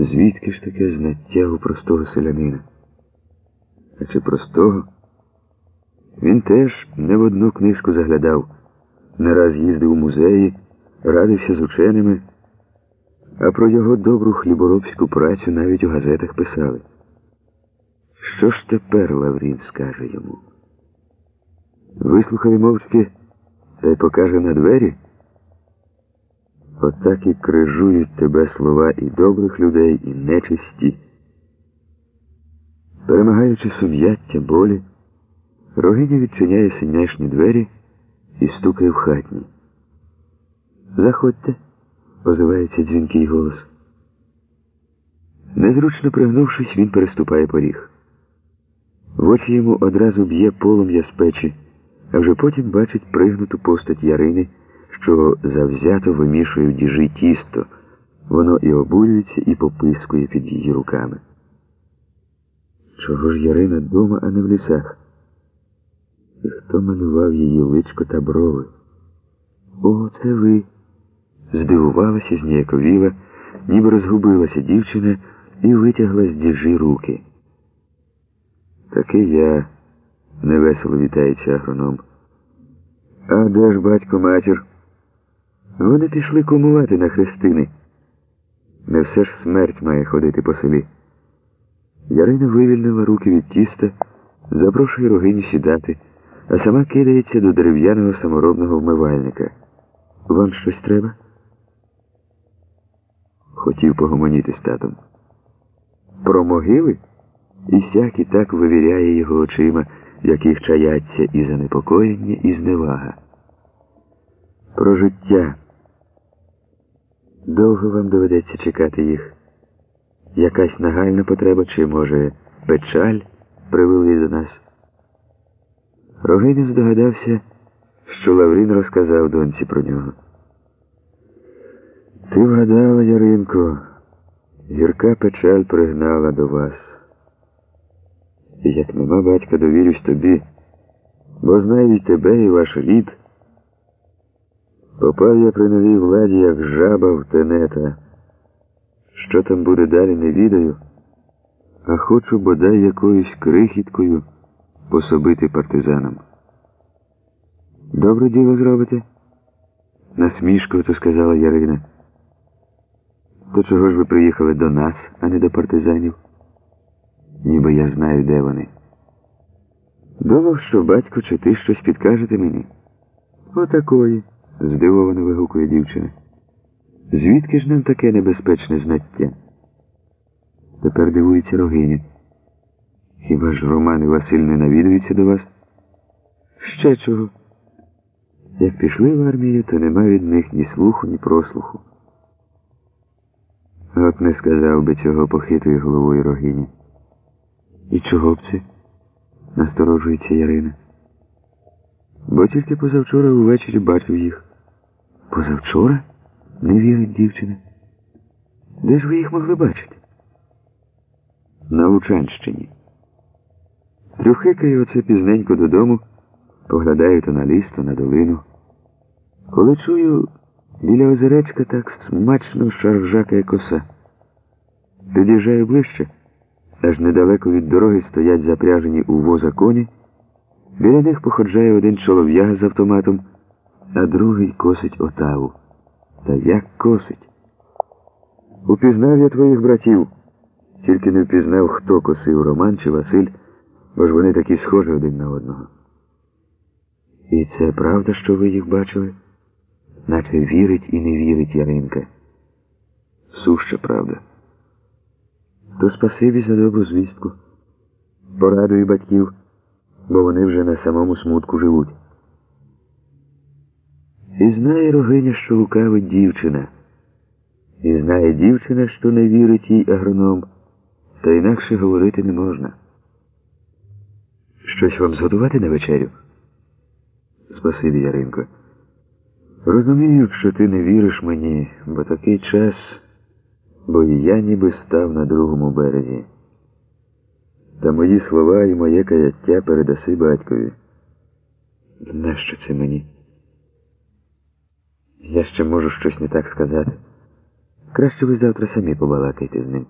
Звідки ж таке знаття у простого селянина? А чи простого? Він теж не в одну книжку заглядав, не раз їздив у музеї, радився з ученими, а про його добру хліборобську працю навіть у газетах писали. Що ж тепер Лаврін скаже йому? Вислухає мовчки та й покаже на двері. Отак і крижують тебе слова і добрих людей, і нечисті. Перемагаючи сум'яття болі, Рогиня відчиняє синячні двері і стукає в хатні. Заходьте, озивається дзвінкий голос. Незручно пригнувшись, він переступає поріг. В очі йому одразу б'є полум'я з печі, а вже потім бачить пригнуту постать Ярини, що завзято вимішує в діжі тісто. Воно і обулюється, і попискує під її руками. Чого ж Ярина дома, а не в лісах? І хто малював її личко та брови? О, це ви. Здивувалася, зніяковіла, ніби розгубилася дівчина і витягла з діжі руки. Таки я, невесело вітається агроном. А де ж батько матір? Вони пішли кумувати на хрестини. Не все ж смерть має ходити по селі. Ярина вивільнила руки від тіста, запрошує рогині сідати, а сама кидається до дерев'яного саморобного вмивальника. Вам щось треба? Хотів погомоніти з татом. Про могили? І сяк і так вивіряє його очима, яких чаяться і занепокоєння, і зневага. Про життя. Довго вам доведеться чекати їх. Якась нагальна потреба, чи, може, печаль привели до нас. Рогиня здогадався, що Лаврін розказав доньці про нього. Ти вгадала, Яринко, гірка печаль пригнала до вас. І як нема батька, довірюсь тобі, бо знаю і тебе, і ваш рід. Попав я при новій владі, як жаба в тенета. Що там буде далі, не відаю, а хочу бодай якоюсь крихіткою пособити партизанам. Добре діло зробите? Насмішкою то сказала Ярина. То чого ж ви приїхали до нас, а не до партизанів? Ніби я знаю, де вони. Думав, що батько чи ти щось підкажете мені? Отакої, здивовано вигукує дівчина. Звідки ж нам таке небезпечне знаття? Тепер дивується рогиня. Хіба ж Роман і Василь не навідуються до вас? Ще чого? Як пішли в армію, то нема від них ні слуху, ні прослуху. От не сказав би цього похитує головою рогині. І чого б це? насторожується Ярина. Бо тільки позавчора увечері бачив їх. Позавчора? Не вірить дівчина. Де ж ви їх могли бачити? На Лучанщині. Трюхикає оце пізненько додому, поглядає то на ліс, то на долину. Коли чую, біля озеречка так смачно шаржакає коса. Під'їжджаю ближче, аж недалеко від дороги стоять запряжені у воза коні. Біля них походжає один чолов'яга з автоматом, а другий косить отаву. Та як косить? Упізнав я твоїх братів, тільки не впізнав, хто косив Роман чи Василь, бо ж вони такі схожі один на одного. І це правда, що ви їх бачили? Наче вірить і не вірить Яринка. Суща правда. То спасибі за добру звістку. Порадую батьків, бо вони вже на самому смутку живуть. І знає рогиня, що лукавить дівчина. І знає дівчина, що не вірить їй агроном, та інакше говорити не можна. Щось вам зготувати на вечерю? Спасибі, Яринко. Розумію, що ти не віриш мені, бо такий час, бо і я ніби став на другому березі. Та мої слова і моє каяття передаси батькові. Нащо це мені? Я ще можу щось не так сказати. Краще ви завтра самі побалакайте з ним.